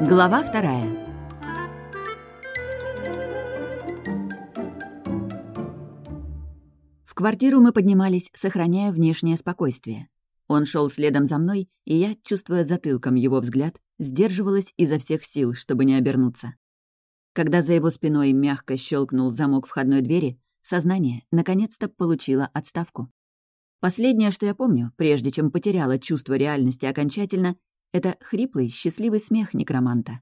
Глава вторая. В квартиру мы поднимались, сохраняя внешнее спокойствие. Он шел следом за мной, и я, чувствуя затылком его взгляд, сдерживалась изо всех сил, чтобы не обернуться. Когда за его спиной мягко щелкнул замок входной двери, сознание наконец-то получило отставку. Последнее, что я помню, прежде чем потеряла чувство реальности окончательно, это хриплый, счастливый смех некроманта.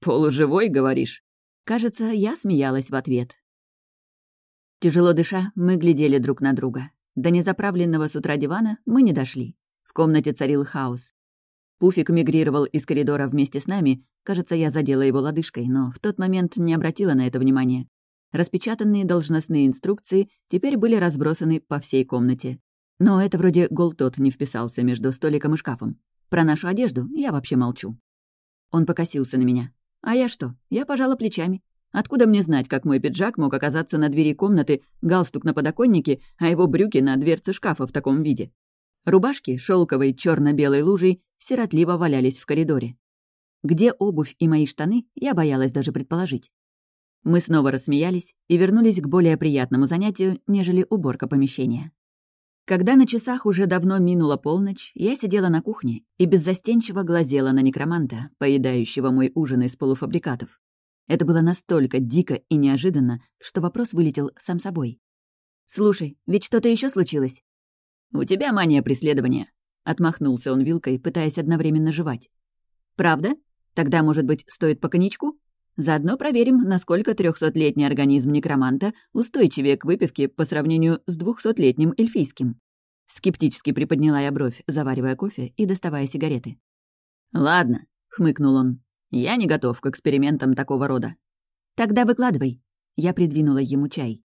«Полуживой, говоришь?» Кажется, я смеялась в ответ. Тяжело дыша, мы глядели друг на друга. До незаправленного с утра дивана мы не дошли. В комнате царил хаос. Пуфик мигрировал из коридора вместе с нами. Кажется, я задела его лодыжкой, но в тот момент не обратила на это внимания. Распечатанные должностные инструкции теперь были разбросаны по всей комнате. Но это вроде Голтот не вписался между столиком и шкафом. Про нашу одежду я вообще молчу. Он покосился на меня. А я что? Я пожала плечами. Откуда мне знать, как мой пиджак мог оказаться на двери комнаты, галстук на подоконнике, а его брюки на дверце шкафа в таком виде? Рубашки, шелковой черно белой лужей, сиротливо валялись в коридоре. Где обувь и мои штаны, я боялась даже предположить. Мы снова рассмеялись и вернулись к более приятному занятию, нежели уборка помещения. Когда на часах уже давно минула полночь, я сидела на кухне и беззастенчиво глазела на некроманта, поедающего мой ужин из полуфабрикатов. Это было настолько дико и неожиданно, что вопрос вылетел сам собой. «Слушай, ведь что-то еще случилось?» «У тебя мания преследования», — отмахнулся он вилкой, пытаясь одновременно жевать. «Правда? Тогда, может быть, стоит по коньячку? Заодно проверим, насколько трехсотлетний организм некроманта устойчивее к выпивке по сравнению с двухсотлетним эльфийским. Скептически приподняла я бровь, заваривая кофе и доставая сигареты. «Ладно», — хмыкнул он, — «я не готов к экспериментам такого рода». «Тогда выкладывай». Я придвинула ему чай.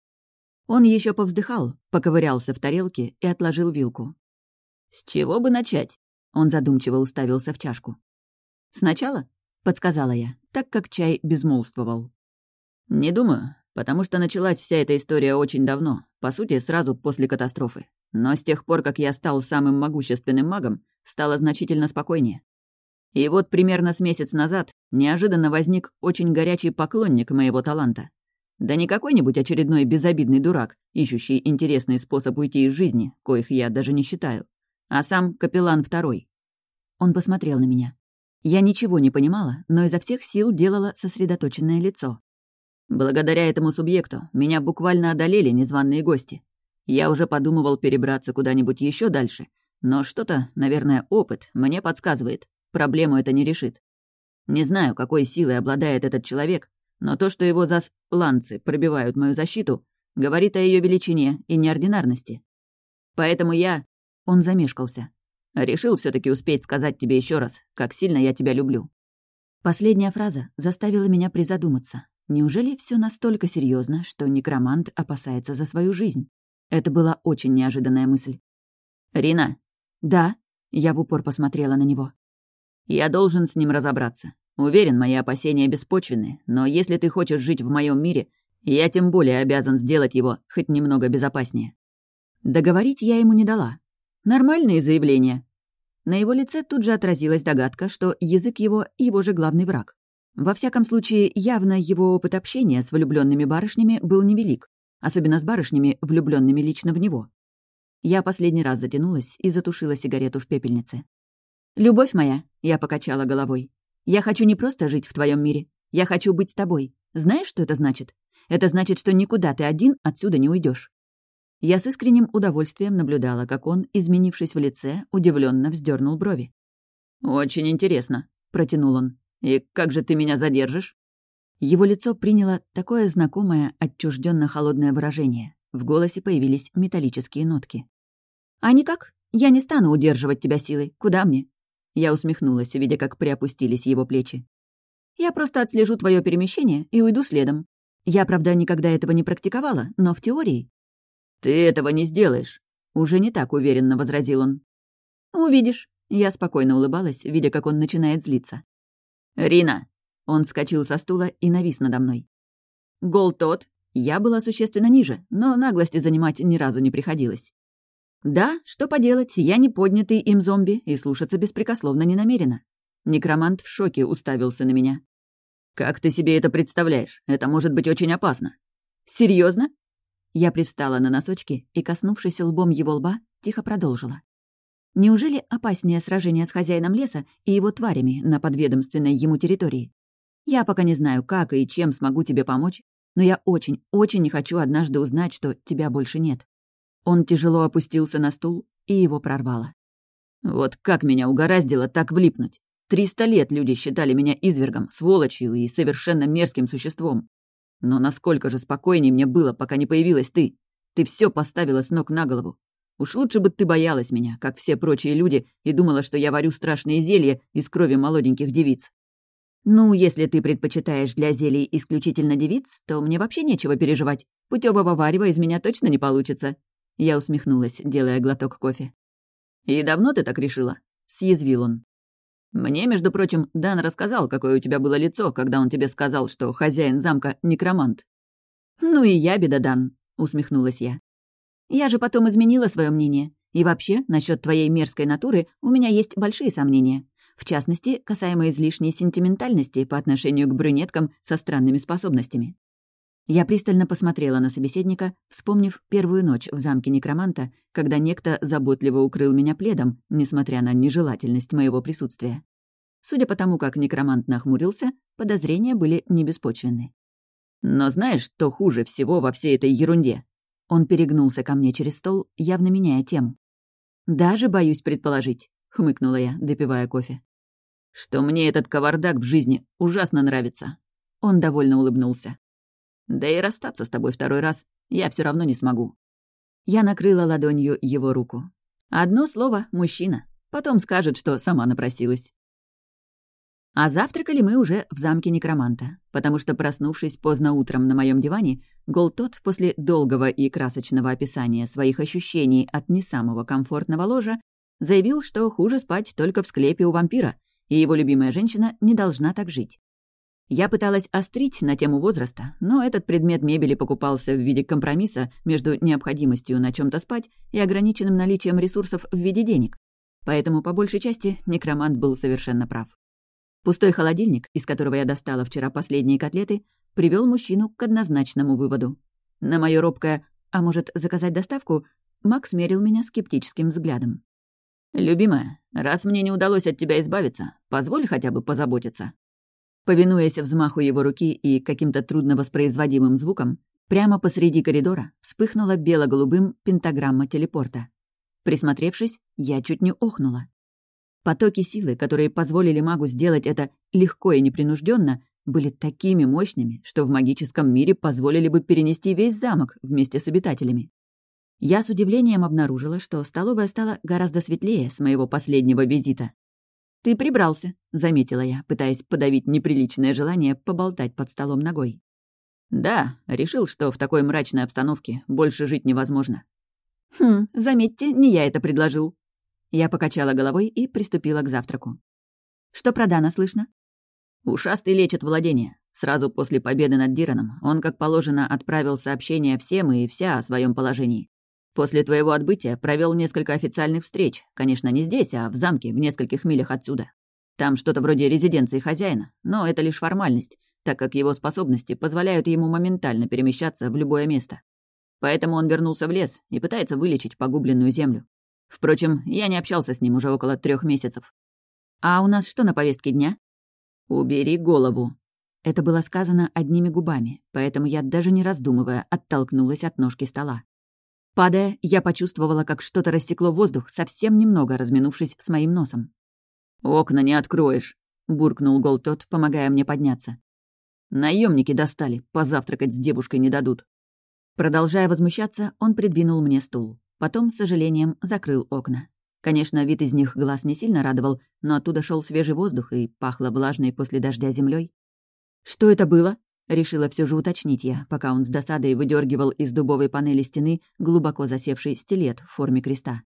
Он еще повздыхал, поковырялся в тарелке и отложил вилку. «С чего бы начать?» Он задумчиво уставился в чашку. «Сначала?» — подсказала я так как чай безмолвствовал. «Не думаю, потому что началась вся эта история очень давно, по сути, сразу после катастрофы. Но с тех пор, как я стал самым могущественным магом, стало значительно спокойнее. И вот примерно с месяц назад неожиданно возник очень горячий поклонник моего таланта. Да не какой-нибудь очередной безобидный дурак, ищущий интересный способ уйти из жизни, коих я даже не считаю, а сам капеллан второй. Он посмотрел на меня. Я ничего не понимала, но изо всех сил делала сосредоточенное лицо. Благодаря этому субъекту меня буквально одолели незваные гости. Я уже подумывал перебраться куда-нибудь еще дальше, но что-то, наверное, опыт мне подсказывает, проблему это не решит. Не знаю, какой силой обладает этот человек, но то, что его засланцы пробивают мою защиту, говорит о ее величине и неординарности. Поэтому я... Он замешкался. Решил все таки успеть сказать тебе еще раз, как сильно я тебя люблю». Последняя фраза заставила меня призадуматься. Неужели все настолько серьезно, что некромант опасается за свою жизнь? Это была очень неожиданная мысль. «Рина?» «Да?» Я в упор посмотрела на него. «Я должен с ним разобраться. Уверен, мои опасения беспочвенны, но если ты хочешь жить в моем мире, я тем более обязан сделать его хоть немного безопаснее». Договорить я ему не дала. Нормальные заявления. На его лице тут же отразилась догадка, что язык его — его же главный враг. Во всяком случае, явно его опыт общения с влюбленными барышнями был невелик, особенно с барышнями, влюбленными лично в него. Я последний раз затянулась и затушила сигарету в пепельнице. «Любовь моя», — я покачала головой, — «я хочу не просто жить в твоем мире. Я хочу быть с тобой. Знаешь, что это значит? Это значит, что никуда ты один отсюда не уйдешь. Я с искренним удовольствием наблюдала, как он, изменившись в лице, удивленно вздернул брови. «Очень интересно», — протянул он. «И как же ты меня задержишь?» Его лицо приняло такое знакомое, отчужденно холодное выражение. В голосе появились металлические нотки. «А никак. Я не стану удерживать тебя силой. Куда мне?» Я усмехнулась, видя, как приопустились его плечи. «Я просто отслежу твое перемещение и уйду следом. Я, правда, никогда этого не практиковала, но в теории «Ты этого не сделаешь», — уже не так уверенно возразил он. «Увидишь». Я спокойно улыбалась, видя, как он начинает злиться. «Рина!» Он вскочил со стула и навис надо мной. «Гол тот!» Я была существенно ниже, но наглости занимать ни разу не приходилось. Да, что поделать, я не поднятый им зомби и слушаться беспрекословно не намерена. Некромант в шоке уставился на меня. «Как ты себе это представляешь? Это может быть очень опасно». Серьезно? Я привстала на носочки и, коснувшись лбом его лба, тихо продолжила. Неужели опаснее сражение с хозяином леса и его тварями на подведомственной ему территории? Я пока не знаю, как и чем смогу тебе помочь, но я очень, очень не хочу однажды узнать, что тебя больше нет. Он тяжело опустился на стул, и его прорвало. Вот как меня угораздило так влипнуть. Триста лет люди считали меня извергом, сволочью и совершенно мерзким существом. Но насколько же спокойнее мне было, пока не появилась ты. Ты все поставила с ног на голову. Уж лучше бы ты боялась меня, как все прочие люди, и думала, что я варю страшные зелья из крови молоденьких девиц. Ну, если ты предпочитаешь для зелий исключительно девиц, то мне вообще нечего переживать. Путевого варева из меня точно не получится. Я усмехнулась, делая глоток кофе. «И давно ты так решила?» — съязвил он. «Мне, между прочим, Дан рассказал, какое у тебя было лицо, когда он тебе сказал, что хозяин замка — некромант». «Ну и я, беда, Дан», — усмехнулась я. «Я же потом изменила свое мнение. И вообще, насчет твоей мерзкой натуры у меня есть большие сомнения. В частности, касаемо излишней сентиментальности по отношению к брюнеткам со странными способностями. Я пристально посмотрела на собеседника, вспомнив первую ночь в замке некроманта, когда некто заботливо укрыл меня пледом, несмотря на нежелательность моего присутствия. Судя по тому, как некромант нахмурился, подозрения были не беспочвенны. «Но знаешь, что хуже всего во всей этой ерунде?» Он перегнулся ко мне через стол, явно меняя тему. «Даже боюсь предположить», — хмыкнула я, допивая кофе. «Что мне этот кавардак в жизни ужасно нравится». Он довольно улыбнулся. Да и расстаться с тобой второй раз я все равно не смогу». Я накрыла ладонью его руку. Одно слово — мужчина. Потом скажет, что сама напросилась. А завтракали мы уже в замке некроманта, потому что, проснувшись поздно утром на моем диване, Голтот после долгого и красочного описания своих ощущений от не самого комфортного ложа заявил, что хуже спать только в склепе у вампира, и его любимая женщина не должна так жить. Я пыталась острить на тему возраста, но этот предмет мебели покупался в виде компромисса между необходимостью на чем то спать и ограниченным наличием ресурсов в виде денег. Поэтому, по большей части, некромант был совершенно прав. Пустой холодильник, из которого я достала вчера последние котлеты, привел мужчину к однозначному выводу. На мое робкое «а может, заказать доставку?» Макс мерил меня скептическим взглядом. «Любимая, раз мне не удалось от тебя избавиться, позволь хотя бы позаботиться». Повинуясь взмаху его руки и каким-то трудновоспроизводимым звукам, прямо посреди коридора вспыхнула бело-голубым пентаграмма телепорта. Присмотревшись, я чуть не охнула. Потоки силы, которые позволили магу сделать это легко и непринужденно, были такими мощными, что в магическом мире позволили бы перенести весь замок вместе с обитателями. Я с удивлением обнаружила, что столовая стала гораздо светлее с моего последнего визита. «Ты прибрался», — заметила я, пытаясь подавить неприличное желание поболтать под столом ногой. «Да, решил, что в такой мрачной обстановке больше жить невозможно». «Хм, заметьте, не я это предложил». Я покачала головой и приступила к завтраку. «Что про Дана слышно?» «Ушастый лечит владение. Сразу после победы над Дираном он, как положено, отправил сообщение всем и вся о своем положении. После твоего отбытия провел несколько официальных встреч, конечно, не здесь, а в замке, в нескольких милях отсюда. Там что-то вроде резиденции хозяина, но это лишь формальность, так как его способности позволяют ему моментально перемещаться в любое место. Поэтому он вернулся в лес и пытается вылечить погубленную землю. Впрочем, я не общался с ним уже около трех месяцев. «А у нас что на повестке дня?» «Убери голову». Это было сказано одними губами, поэтому я, даже не раздумывая, оттолкнулась от ножки стола. Падая, я почувствовала, как что-то рассекло воздух, совсем немного разминувшись с моим носом. «Окна не откроешь», — буркнул Гол тот, помогая мне подняться. Наемники достали, позавтракать с девушкой не дадут». Продолжая возмущаться, он придвинул мне стул. Потом, с сожалением, закрыл окна. Конечно, вид из них глаз не сильно радовал, но оттуда шел свежий воздух и пахло влажной после дождя землей. «Что это было?» Решила все же уточнить я, пока он с досадой выдергивал из дубовой панели стены глубоко засевший стилет в форме креста.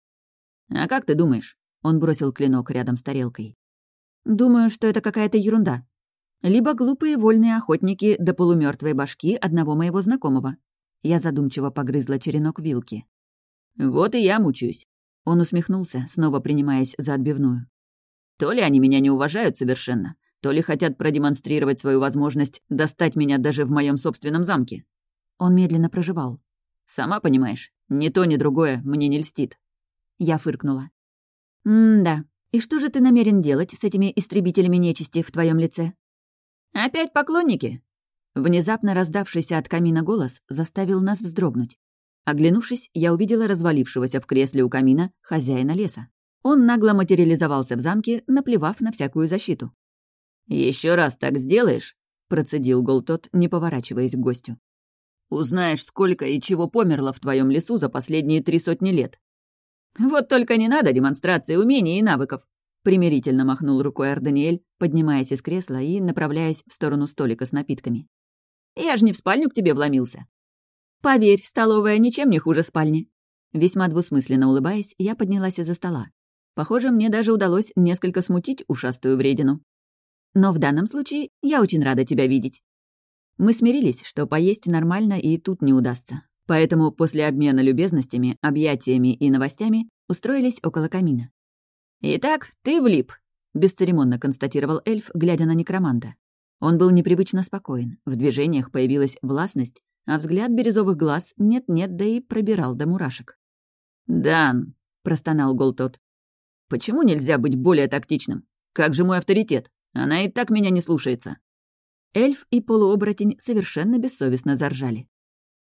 «А как ты думаешь?» Он бросил клинок рядом с тарелкой. «Думаю, что это какая-то ерунда. Либо глупые вольные охотники до полумертвой башки одного моего знакомого». Я задумчиво погрызла черенок вилки. «Вот и я мучаюсь». Он усмехнулся, снова принимаясь за отбивную. То ли они меня не уважают совершенно, то ли хотят продемонстрировать свою возможность достать меня даже в моем собственном замке. Он медленно проживал. Сама понимаешь, ни то, ни другое мне не льстит. Я фыркнула. «М-да. И что же ты намерен делать с этими истребителями нечисти в твоем лице?» «Опять поклонники?» Внезапно раздавшийся от камина голос заставил нас вздрогнуть. Оглянувшись, я увидела развалившегося в кресле у камина хозяина леса. Он нагло материализовался в замке, наплевав на всякую защиту. Еще раз так сделаешь?» — процедил Голтот, не поворачиваясь к гостю. «Узнаешь, сколько и чего померло в твоем лесу за последние три сотни лет». «Вот только не надо демонстрации умений и навыков», — примирительно махнул рукой Арданиэль, поднимаясь из кресла и направляясь в сторону столика с напитками. «Я же не в спальню к тебе вломился». «Поверь, столовая ничем не хуже спальни». Весьма двусмысленно улыбаясь, я поднялась из-за стола. Похоже, мне даже удалось несколько смутить ушастую вредину. Но в данном случае я очень рада тебя видеть. Мы смирились, что поесть нормально и тут не удастся. Поэтому после обмена любезностями, объятиями и новостями устроились около камина. «Итак, ты влип», — бесцеремонно констатировал эльф, глядя на некроманта. Он был непривычно спокоен, в движениях появилась властность, а взгляд бирюзовых глаз нет-нет, да и пробирал до мурашек. «Дан», — простонал Голтот, — «почему нельзя быть более тактичным? Как же мой авторитет? Она и так меня не слушается». Эльф и полуоборотень совершенно бессовестно заржали.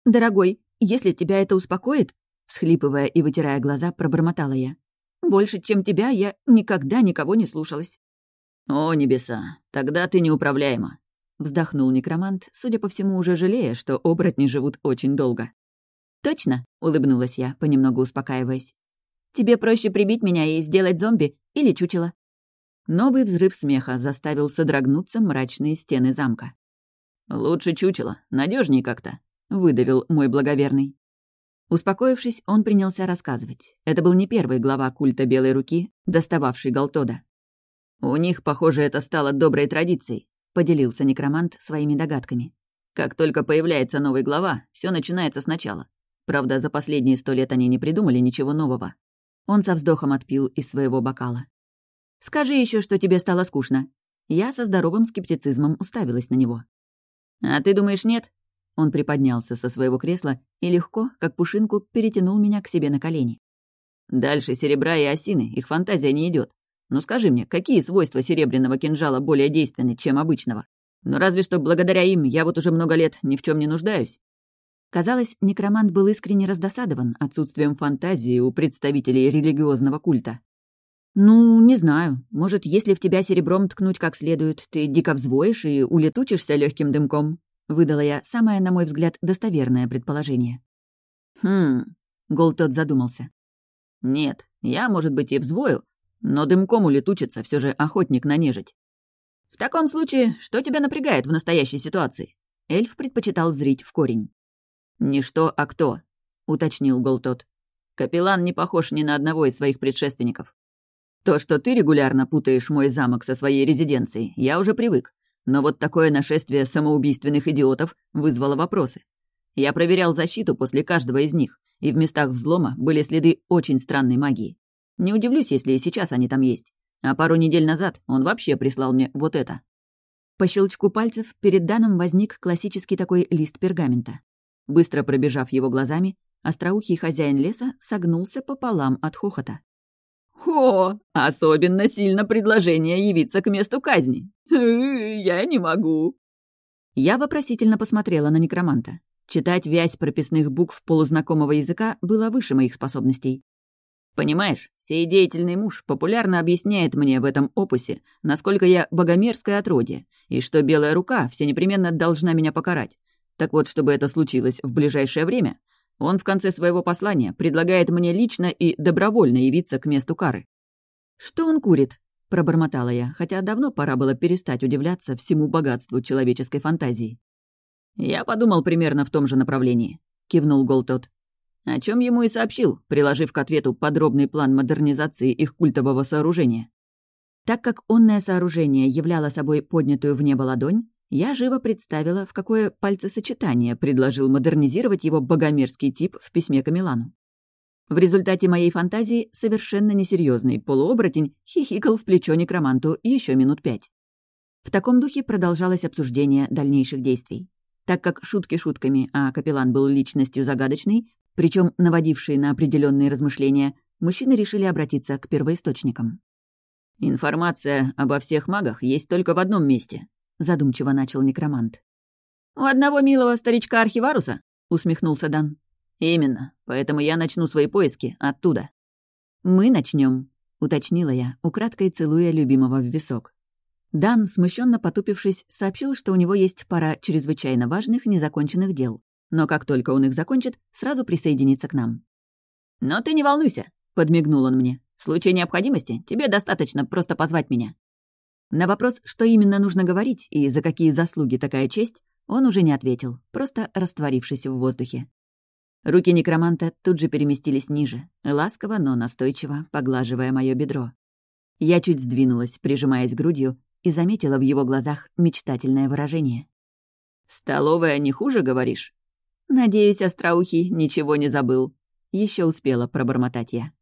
«Дорогой, если тебя это успокоит», — всхлипывая и вытирая глаза, пробормотала я. «Больше, чем тебя, я никогда никого не слушалась». «О, небеса, тогда ты неуправляема», — вздохнул некромант, судя по всему, уже жалея, что оборотни живут очень долго. «Точно», — улыбнулась я, понемногу успокаиваясь. «Тебе проще прибить меня и сделать зомби или чучело. Новый взрыв смеха заставил содрогнуться мрачные стены замка. «Лучше чучело, надежнее как-то», — выдавил мой благоверный. Успокоившись, он принялся рассказывать. Это был не первый глава культа Белой Руки, достававший Галтода. «У них, похоже, это стало доброй традицией», — поделился некромант своими догадками. «Как только появляется новый глава, все начинается сначала. Правда, за последние сто лет они не придумали ничего нового». Он со вздохом отпил из своего бокала. Скажи еще, что тебе стало скучно». Я со здоровым скептицизмом уставилась на него. «А ты думаешь, нет?» Он приподнялся со своего кресла и легко, как пушинку, перетянул меня к себе на колени. «Дальше серебра и осины, их фантазия не идет. Ну скажи мне, какие свойства серебряного кинжала более действенны, чем обычного? Ну разве что благодаря им я вот уже много лет ни в чем не нуждаюсь». Казалось, некромант был искренне раздосадован отсутствием фантазии у представителей религиозного культа. «Ну, не знаю. Может, если в тебя серебром ткнуть как следует, ты дико взвоишь и улетучишься легким дымком?» — выдала я самое, на мой взгляд, достоверное предположение. «Хм...» — Гол тот задумался. «Нет, я, может быть, и взвою, но дымком улетучиться все же охотник на нежить. В таком случае, что тебя напрягает в настоящей ситуации?» Эльф предпочитал зрить в корень. «Не что, а кто», — уточнил Голтот. «Капеллан не похож ни на одного из своих предшественников. То, что ты регулярно путаешь мой замок со своей резиденцией, я уже привык. Но вот такое нашествие самоубийственных идиотов вызвало вопросы. Я проверял защиту после каждого из них, и в местах взлома были следы очень странной магии. Не удивлюсь, если и сейчас они там есть. А пару недель назад он вообще прислал мне вот это. По щелчку пальцев перед Даном возник классический такой лист пергамента. Быстро пробежав его глазами, остроухий хозяин леса согнулся пополам от хохота. «О, особенно сильно предложение явиться к месту казни. Я не могу». Я вопросительно посмотрела на некроманта. Читать вязь прописных букв полузнакомого языка было выше моих способностей. Понимаешь, сей деятельный муж популярно объясняет мне в этом опусе, насколько я богомерзкое отродье, и что белая рука все непременно должна меня покарать. Так вот, чтобы это случилось в ближайшее время, он в конце своего послания предлагает мне лично и добровольно явиться к месту кары. «Что он курит?» — пробормотала я, хотя давно пора было перестать удивляться всему богатству человеческой фантазии. «Я подумал примерно в том же направлении», — кивнул Голтот. О чем ему и сообщил, приложив к ответу подробный план модернизации их культового сооружения. Так как онное сооружение являло собой поднятую в небо ладонь, я живо представила, в какое пальцесочетание предложил модернизировать его богомерзкий тип в письме Камилану. В результате моей фантазии совершенно несерьезный полуоборотень хихикал в плечо некроманту еще минут пять. В таком духе продолжалось обсуждение дальнейших действий. Так как шутки шутками, а капеллан был личностью загадочной, причем наводившей на определенные размышления, мужчины решили обратиться к первоисточникам. «Информация обо всех магах есть только в одном месте», — задумчиво начал некромант. «У одного милого старичка Архиваруса?» — усмехнулся Дан. «Именно. Поэтому я начну свои поиски оттуда». «Мы начнем, уточнила я, украдкой целуя любимого в висок. Дан, смущенно потупившись, сообщил, что у него есть пара чрезвычайно важных незаконченных дел. Но как только он их закончит, сразу присоединится к нам. «Но ты не волнуйся», — подмигнул он мне. «В случае необходимости тебе достаточно просто позвать меня». На вопрос, что именно нужно говорить и за какие заслуги такая честь, он уже не ответил, просто растворившись в воздухе. Руки некроманта тут же переместились ниже, ласково, но настойчиво, поглаживая мое бедро. Я чуть сдвинулась, прижимаясь грудью, и заметила в его глазах мечтательное выражение. «Столовая не хуже, говоришь?» «Надеюсь, остроухий ничего не забыл». Еще успела пробормотать я.